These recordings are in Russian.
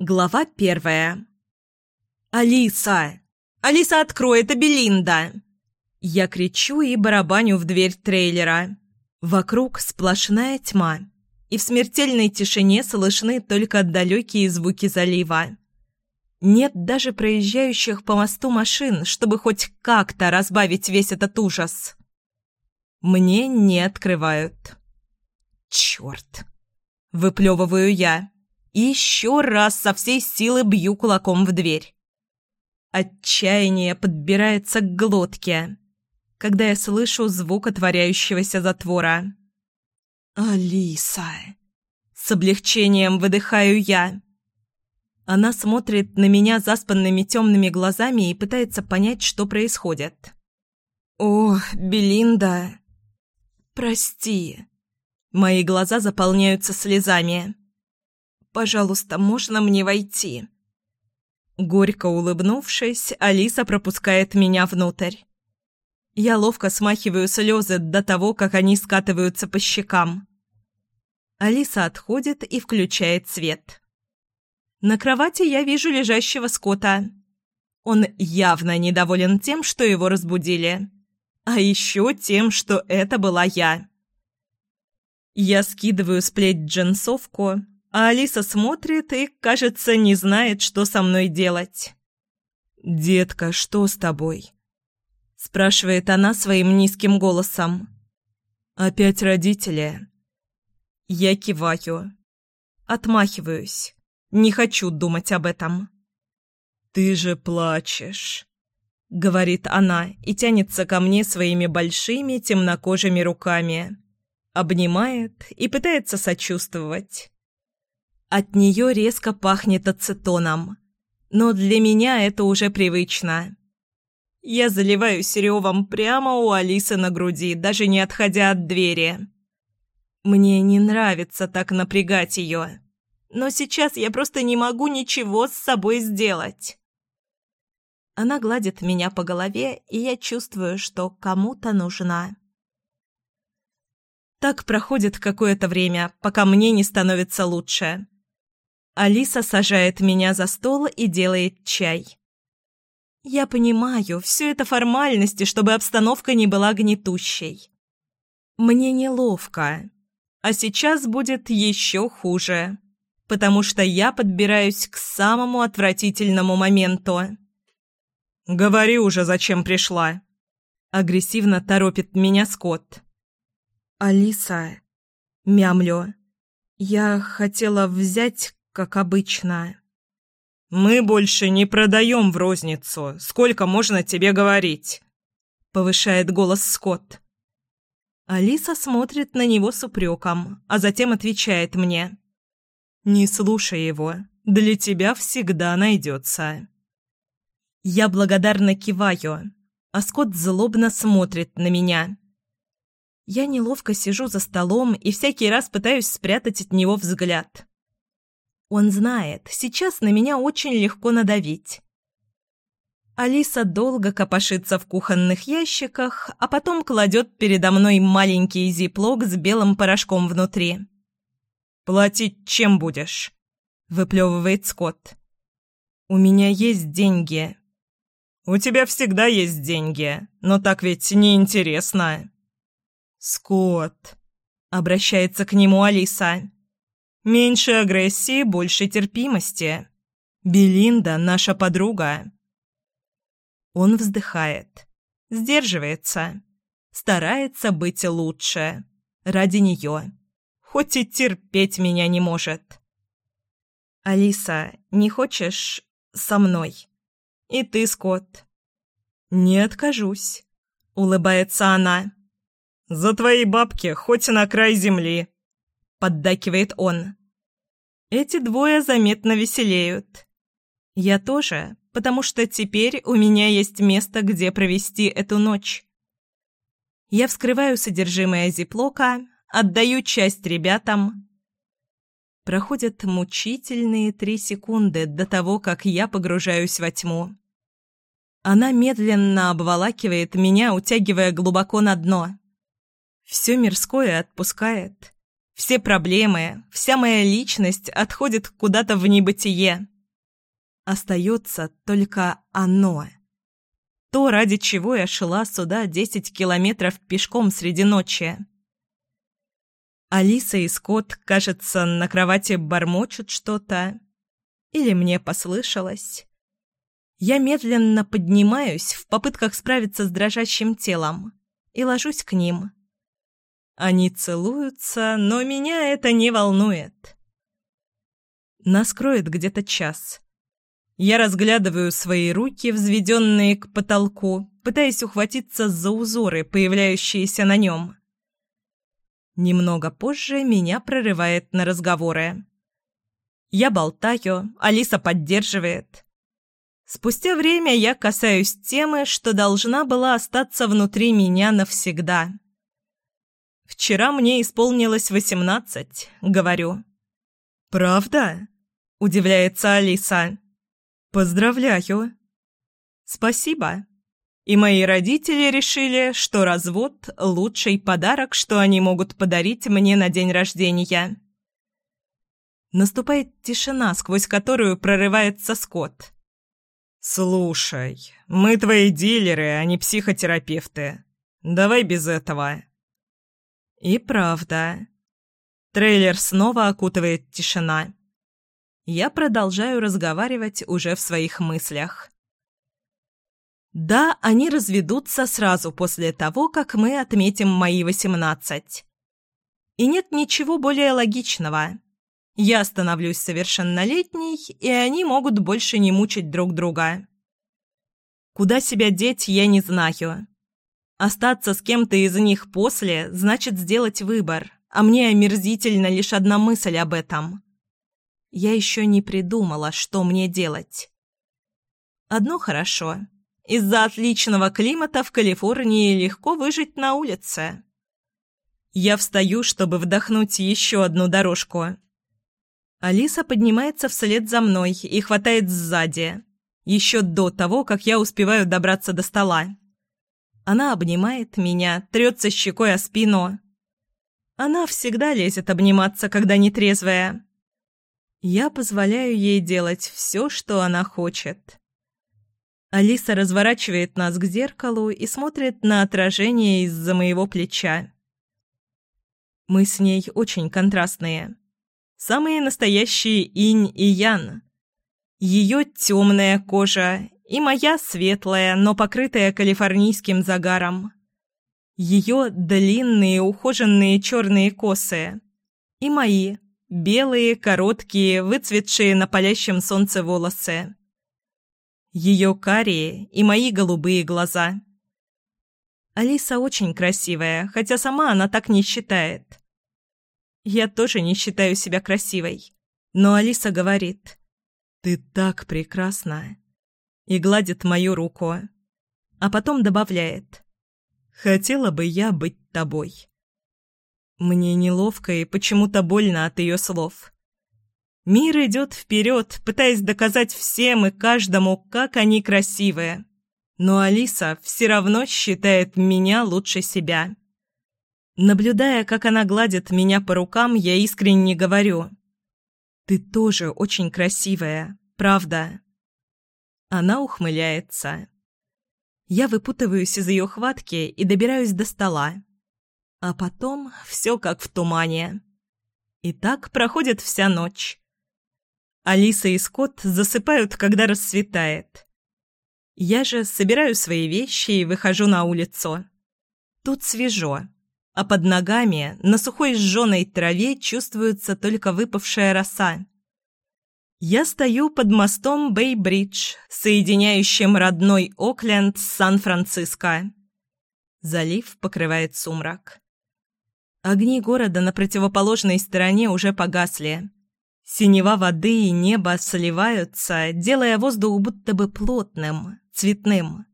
Глава первая. «Алиса! Алиса, открой, это Белинда!» Я кричу и барабаню в дверь трейлера. Вокруг сплошная тьма, и в смертельной тишине слышны только далекие звуки залива. Нет даже проезжающих по мосту машин, чтобы хоть как-то разбавить весь этот ужас. Мне не открывают. «Черт!» — выплевываю я еще раз со всей силы бью кулаком в дверь. Отчаяние подбирается к глотке, когда я слышу звук отворяющегося затвора. «Алиса!» С облегчением выдыхаю я. Она смотрит на меня заспанными темными глазами и пытается понять, что происходит. «О, Белинда!» «Прости!» Мои глаза заполняются слезами. Пожалуйста, можно мне войти?» Горько улыбнувшись, Алиса пропускает меня внутрь. Я ловко смахиваю слезы до того, как они скатываются по щекам. Алиса отходит и включает свет. На кровати я вижу лежащего Скотта. Он явно недоволен тем, что его разбудили. А еще тем, что это была я. Я скидываю с джинсовку, а Алиса смотрит и, кажется, не знает, что со мной делать. «Детка, что с тобой?» – спрашивает она своим низким голосом. «Опять родители?» Я киваю. Отмахиваюсь. Не хочу думать об этом. «Ты же плачешь», — говорит она и тянется ко мне своими большими темнокожими руками. Обнимает и пытается сочувствовать. От нее резко пахнет ацетоном. Но для меня это уже привычно. Я заливаюсь ревом прямо у Алисы на груди, даже не отходя от двери. Мне не нравится так напрягать ее. Но сейчас я просто не могу ничего с собой сделать. Она гладит меня по голове, и я чувствую, что кому-то нужна. Так проходит какое-то время, пока мне не становится лучше. Алиса сажает меня за стол и делает чай. Я понимаю, все это формальности, чтобы обстановка не была гнетущей. Мне неловко. А сейчас будет еще хуже, потому что я подбираюсь к самому отвратительному моменту. «Говори уже, зачем пришла!» Агрессивно торопит меня Скотт. «Алиса...» Мямлю. «Я хотела взять как обычно. «Мы больше не продаем в розницу. Сколько можно тебе говорить?» Повышает голос Скотт. Алиса смотрит на него с упреком, а затем отвечает мне. «Не слушай его. Для тебя всегда найдется». Я благодарно киваю, а Скотт злобно смотрит на меня. Я неловко сижу за столом и всякий раз пытаюсь спрятать от него взгляд. Он знает, сейчас на меня очень легко надавить. Алиса долго копошится в кухонных ящиках, а потом кладет передо мной маленький зиплок с белым порошком внутри. «Платить чем будешь?» – выплевывает Скотт. «У меня есть деньги». «У тебя всегда есть деньги, но так ведь неинтересно». «Скотт», – обращается к нему Алиса. Меньше агрессии, больше терпимости. Белинда – наша подруга. Он вздыхает, сдерживается, старается быть лучше. Ради нее. Хоть и терпеть меня не может. «Алиса, не хочешь со мной?» «И ты, Скотт?» «Не откажусь», — улыбается она. «За твои бабки, хоть на край земли», — поддакивает он. Эти двое заметно веселеют. Я тоже, потому что теперь у меня есть место, где провести эту ночь. Я вскрываю содержимое зиплока, отдаю часть ребятам. Проходят мучительные три секунды до того, как я погружаюсь во тьму. Она медленно обволакивает меня, утягивая глубоко на дно. Все мирское отпускает Все проблемы, вся моя личность отходит куда-то в небытие. Остается только оно. То, ради чего я шла сюда десять километров пешком среди ночи. Алиса и Скотт, кажется, на кровати бормочут что-то. Или мне послышалось. Я медленно поднимаюсь в попытках справиться с дрожащим телом и ложусь к ним. Они целуются, но меня это не волнует. Нас кроет где-то час. Я разглядываю свои руки, взведенные к потолку, пытаясь ухватиться за узоры, появляющиеся на нем. Немного позже меня прорывает на разговоры. Я болтаю, Алиса поддерживает. Спустя время я касаюсь темы, что должна была остаться внутри меня навсегда. «Вчера мне исполнилось восемнадцать», — говорю. «Правда?» — удивляется Алиса. «Поздравляю». «Спасибо». И мои родители решили, что развод – лучший подарок, что они могут подарить мне на день рождения. Наступает тишина, сквозь которую прорывается Скотт. «Слушай, мы твои дилеры, а не психотерапевты. Давай без этого». И правда. Трейлер снова окутывает тишина. Я продолжаю разговаривать уже в своих мыслях. Да, они разведутся сразу после того, как мы отметим мои восемнадцать. И нет ничего более логичного. Я становлюсь совершеннолетней, и они могут больше не мучить друг друга. Куда себя деть, я не знаю. Остаться с кем-то из них после значит сделать выбор, а мне омерзительно лишь одна мысль об этом. Я еще не придумала, что мне делать. Одно хорошо. Из-за отличного климата в Калифорнии легко выжить на улице. Я встаю, чтобы вдохнуть еще одну дорожку. Алиса поднимается вслед за мной и хватает сзади, еще до того, как я успеваю добраться до стола. Она обнимает меня, трется щекой о спину. Она всегда лезет обниматься, когда нетрезвая. Я позволяю ей делать все, что она хочет. Алиса разворачивает нас к зеркалу и смотрит на отражение из-за моего плеча. Мы с ней очень контрастные. Самые настоящие инь и ян. Ее темная кожа и моя светлая, но покрытая калифорнийским загаром. Ее длинные ухоженные черные косы. И мои белые, короткие, выцветшие на палящем солнце волосы. Ее карие и мои голубые глаза. Алиса очень красивая, хотя сама она так не считает. Я тоже не считаю себя красивой. Но Алиса говорит, «Ты так прекрасна!» И гладит мою руку. А потом добавляет, «Хотела бы я быть тобой». Мне неловко и почему-то больно от ее слов. Мир идет вперед, пытаясь доказать всем и каждому, как они красивые. Но Алиса все равно считает меня лучше себя. Наблюдая, как она гладит меня по рукам, я искренне говорю. «Ты тоже очень красивая, правда?» Она ухмыляется. Я выпутываюсь из ее хватки и добираюсь до стола. А потом все как в тумане. И так проходит вся ночь. Алиса и Скотт засыпают, когда рассветает. Я же собираю свои вещи и выхожу на улицу. Тут свежо а под ногами на сухой сжженной траве чувствуется только выпавшая роса. Я стою под мостом Бэй-Бридж, соединяющим родной Окленд с Сан-Франциско. Залив покрывает сумрак. Огни города на противоположной стороне уже погасли. Синева воды и небо сливаются, делая воздух будто бы плотным, цветным.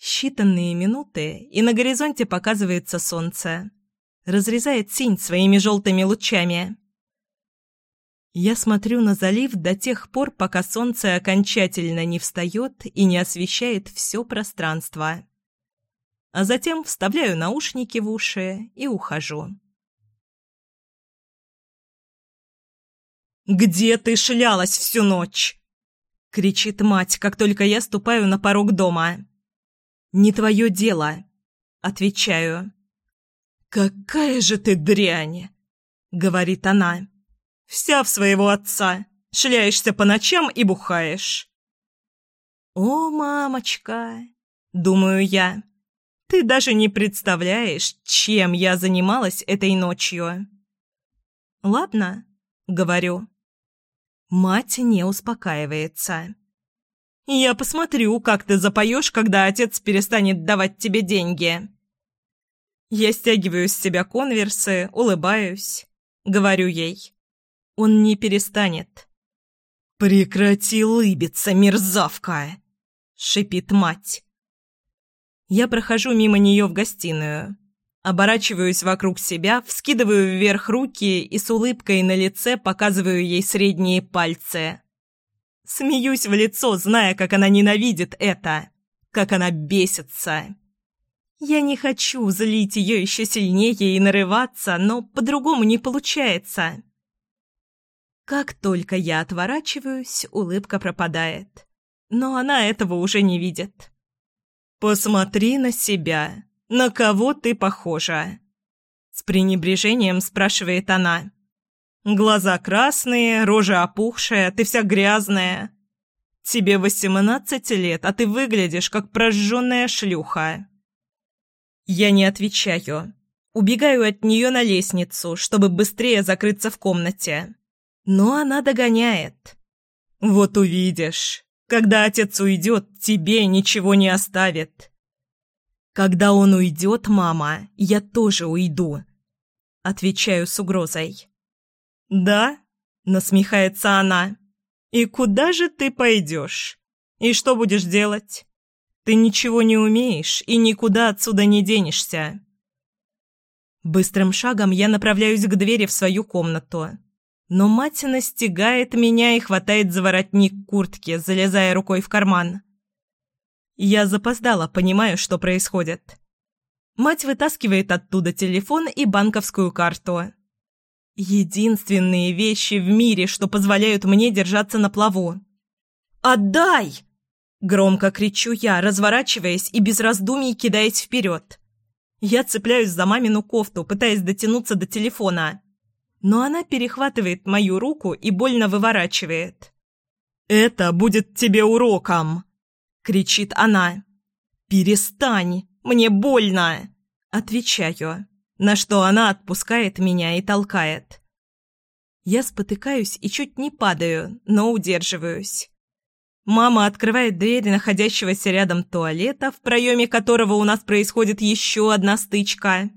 Считанные минуты, и на горизонте показывается солнце. Разрезает синь своими желтыми лучами. Я смотрю на залив до тех пор, пока солнце окончательно не встает и не освещает все пространство. А затем вставляю наушники в уши и ухожу. «Где ты шлялась всю ночь?» — кричит мать, как только я ступаю на порог дома. «Не твое дело», — отвечаю. «Какая же ты дрянь!» — говорит она. «Вся в своего отца. Шляешься по ночам и бухаешь». «О, мамочка!» — думаю я. «Ты даже не представляешь, чем я занималась этой ночью». «Ладно», — говорю. Мать не успокаивается. «Я посмотрю, как ты запоешь, когда отец перестанет давать тебе деньги». Я стягиваю с себя конверсы, улыбаюсь. Говорю ей. Он не перестанет. «Прекрати лыбиться, мерзавка!» — шипит мать. Я прохожу мимо нее в гостиную. Оборачиваюсь вокруг себя, вскидываю вверх руки и с улыбкой на лице показываю ей средние пальцы. Смеюсь в лицо, зная, как она ненавидит это, как она бесится. Я не хочу злить ее еще сильнее и нарываться, но по-другому не получается. Как только я отворачиваюсь, улыбка пропадает. Но она этого уже не видит. «Посмотри на себя», «На кого ты похожа?» С пренебрежением спрашивает она. «Глаза красные, рожа опухшая, ты вся грязная. Тебе восемнадцать лет, а ты выглядишь как прожженная шлюха». Я не отвечаю. Убегаю от нее на лестницу, чтобы быстрее закрыться в комнате. Но она догоняет. «Вот увидишь. Когда отец уйдет, тебе ничего не оставит. «Когда он уйдет, мама, я тоже уйду», — отвечаю с угрозой. «Да?» — насмехается она. «И куда же ты пойдешь? И что будешь делать? Ты ничего не умеешь и никуда отсюда не денешься». Быстрым шагом я направляюсь к двери в свою комнату. Но мать настигает меня и хватает за воротник куртки, залезая рукой в карман. Я запоздала, понимаю, что происходит. Мать вытаскивает оттуда телефон и банковскую карту. Единственные вещи в мире, что позволяют мне держаться на плаву. «Отдай!» Громко кричу я, разворачиваясь и без раздумий кидаясь вперед. Я цепляюсь за мамину кофту, пытаясь дотянуться до телефона. Но она перехватывает мою руку и больно выворачивает. «Это будет тебе уроком!» кричит она. «Перестань! Мне больно!» Отвечаю, на что она отпускает меня и толкает. Я спотыкаюсь и чуть не падаю, но удерживаюсь. Мама открывает дверь находящегося рядом туалета, в проеме которого у нас происходит еще одна стычка.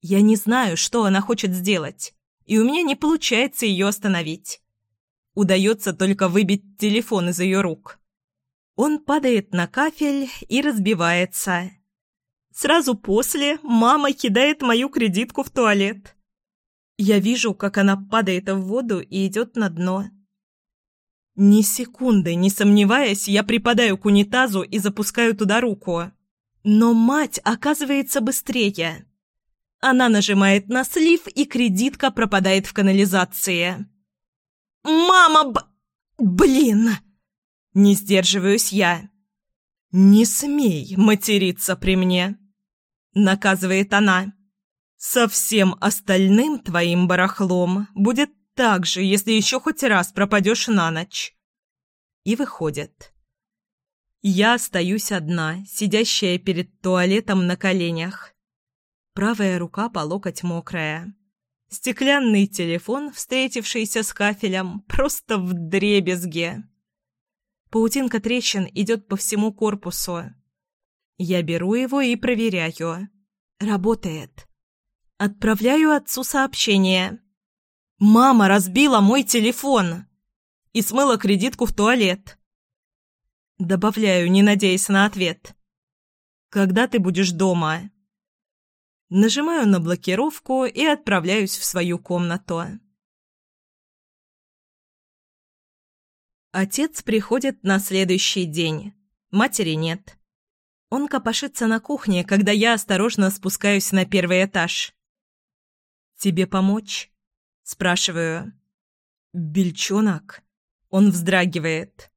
Я не знаю, что она хочет сделать, и у меня не получается ее остановить. Удается только выбить телефон из ее рук. Он падает на кафель и разбивается. Сразу после мама кидает мою кредитку в туалет. Я вижу, как она падает в воду и идет на дно. Ни секунды не сомневаясь, я припадаю к унитазу и запускаю туда руку. Но мать оказывается быстрее. Она нажимает на слив, и кредитка пропадает в канализации. «Мама, б... блин!» Не сдерживаюсь я. «Не смей материться при мне», — наказывает она. «Со всем остальным твоим барахлом будет так же, если еще хоть раз пропадешь на ночь». И выходит. Я остаюсь одна, сидящая перед туалетом на коленях. Правая рука по локоть мокрая. Стеклянный телефон, встретившийся с кафелем, просто в дребезге. Паутинка трещин идет по всему корпусу. Я беру его и проверяю. Работает. Отправляю отцу сообщение. «Мама разбила мой телефон!» И смыла кредитку в туалет. Добавляю, не надеясь на ответ. «Когда ты будешь дома?» Нажимаю на блокировку и отправляюсь в свою комнату. Отец приходит на следующий день. Матери нет. Он копошится на кухне, когда я осторожно спускаюсь на первый этаж. «Тебе помочь?» – спрашиваю. «Бельчонок?» Он вздрагивает.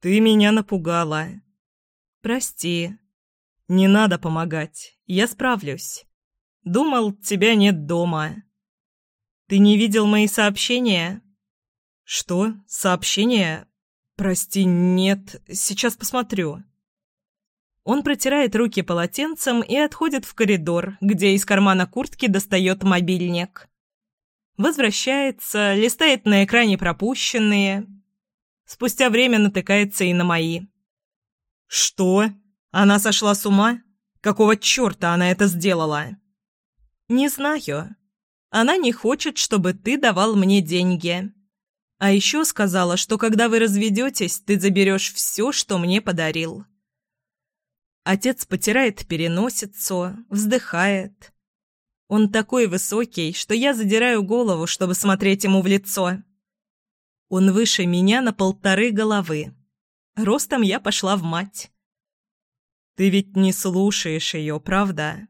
«Ты меня напугала». «Прости». «Не надо помогать. Я справлюсь. Думал, тебя нет дома». «Ты не видел мои сообщения?» «Что? Сообщения? Прости, нет. Сейчас посмотрю». Он протирает руки полотенцем и отходит в коридор, где из кармана куртки достает мобильник. Возвращается, листает на экране пропущенные. Спустя время натыкается и на мои. «Что? Она сошла с ума? Какого черта она это сделала?» «Не знаю. Она не хочет, чтобы ты давал мне деньги. А еще сказала, что когда вы разведетесь, ты заберешь все, что мне подарил». Отец потирает переносицу, вздыхает. Он такой высокий, что я задираю голову, чтобы смотреть ему в лицо. Он выше меня на полторы головы. Ростом я пошла в мать. «Ты ведь не слушаешь ее, правда?»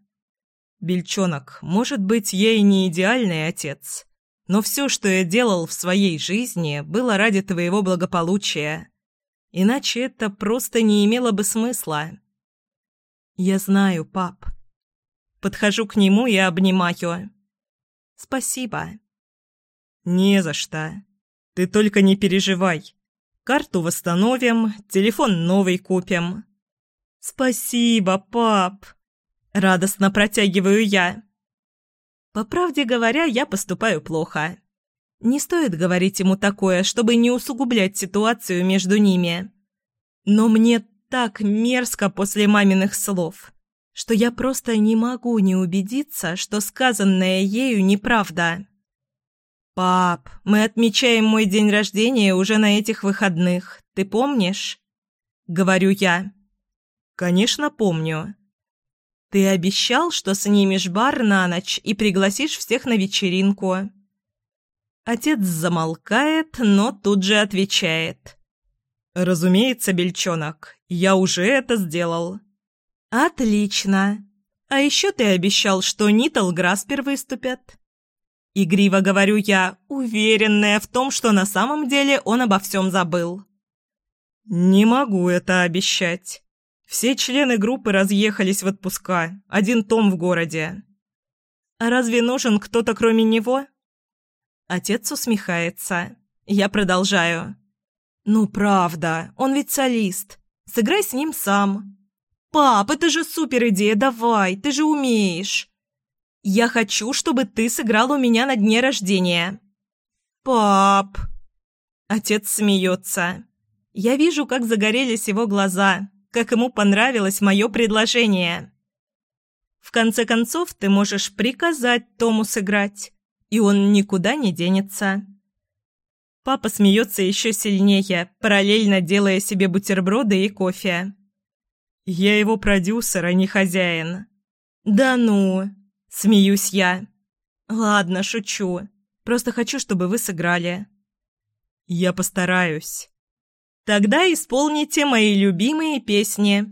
«Бельчонок, может быть, я и не идеальный отец, но все, что я делал в своей жизни, было ради твоего благополучия. Иначе это просто не имело бы смысла». «Я знаю, пап». Подхожу к нему и обнимаю. «Спасибо». «Не за что. Ты только не переживай. Карту восстановим, телефон новый купим». «Спасибо, пап!» Радостно протягиваю я. По правде говоря, я поступаю плохо. Не стоит говорить ему такое, чтобы не усугублять ситуацию между ними. Но мне так мерзко после маминых слов, что я просто не могу не убедиться, что сказанное ею неправда. «Пап, мы отмечаем мой день рождения уже на этих выходных, ты помнишь?» Говорю я. «Конечно, помню. Ты обещал, что снимешь бар на ночь и пригласишь всех на вечеринку». Отец замолкает, но тут же отвечает. «Разумеется, Бельчонок, я уже это сделал». «Отлично. А еще ты обещал, что Нитл Граспер выступят». Игриво говорю я, уверенная в том, что на самом деле он обо всем забыл. «Не могу это обещать. Все члены группы разъехались в отпуска, один Том в городе». «А разве нужен кто-то кроме него?» Отец усмехается. Я продолжаю. «Ну, правда, он ведь солист. Сыграй с ним сам». «Пап, это же супер идея, давай, ты же умеешь». «Я хочу, чтобы ты сыграл у меня на дне рождения». «Пап!» Отец смеется. Я вижу, как загорелись его глаза, как ему понравилось мое предложение. В конце концов, ты можешь приказать Тому сыграть, и он никуда не денется. Папа смеется еще сильнее, параллельно делая себе бутерброды и кофе. «Я его продюсер, а не хозяин». «Да ну!» – смеюсь я. «Ладно, шучу. Просто хочу, чтобы вы сыграли». «Я постараюсь». «Тогда исполните мои любимые песни».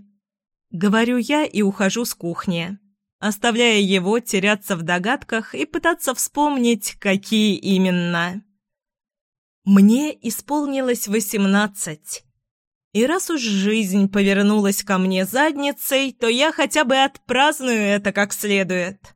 Говорю я и ухожу с кухни, оставляя его теряться в догадках и пытаться вспомнить, какие именно. Мне исполнилось восемнадцать. И раз уж жизнь повернулась ко мне задницей, то я хотя бы отпраздную это как следует.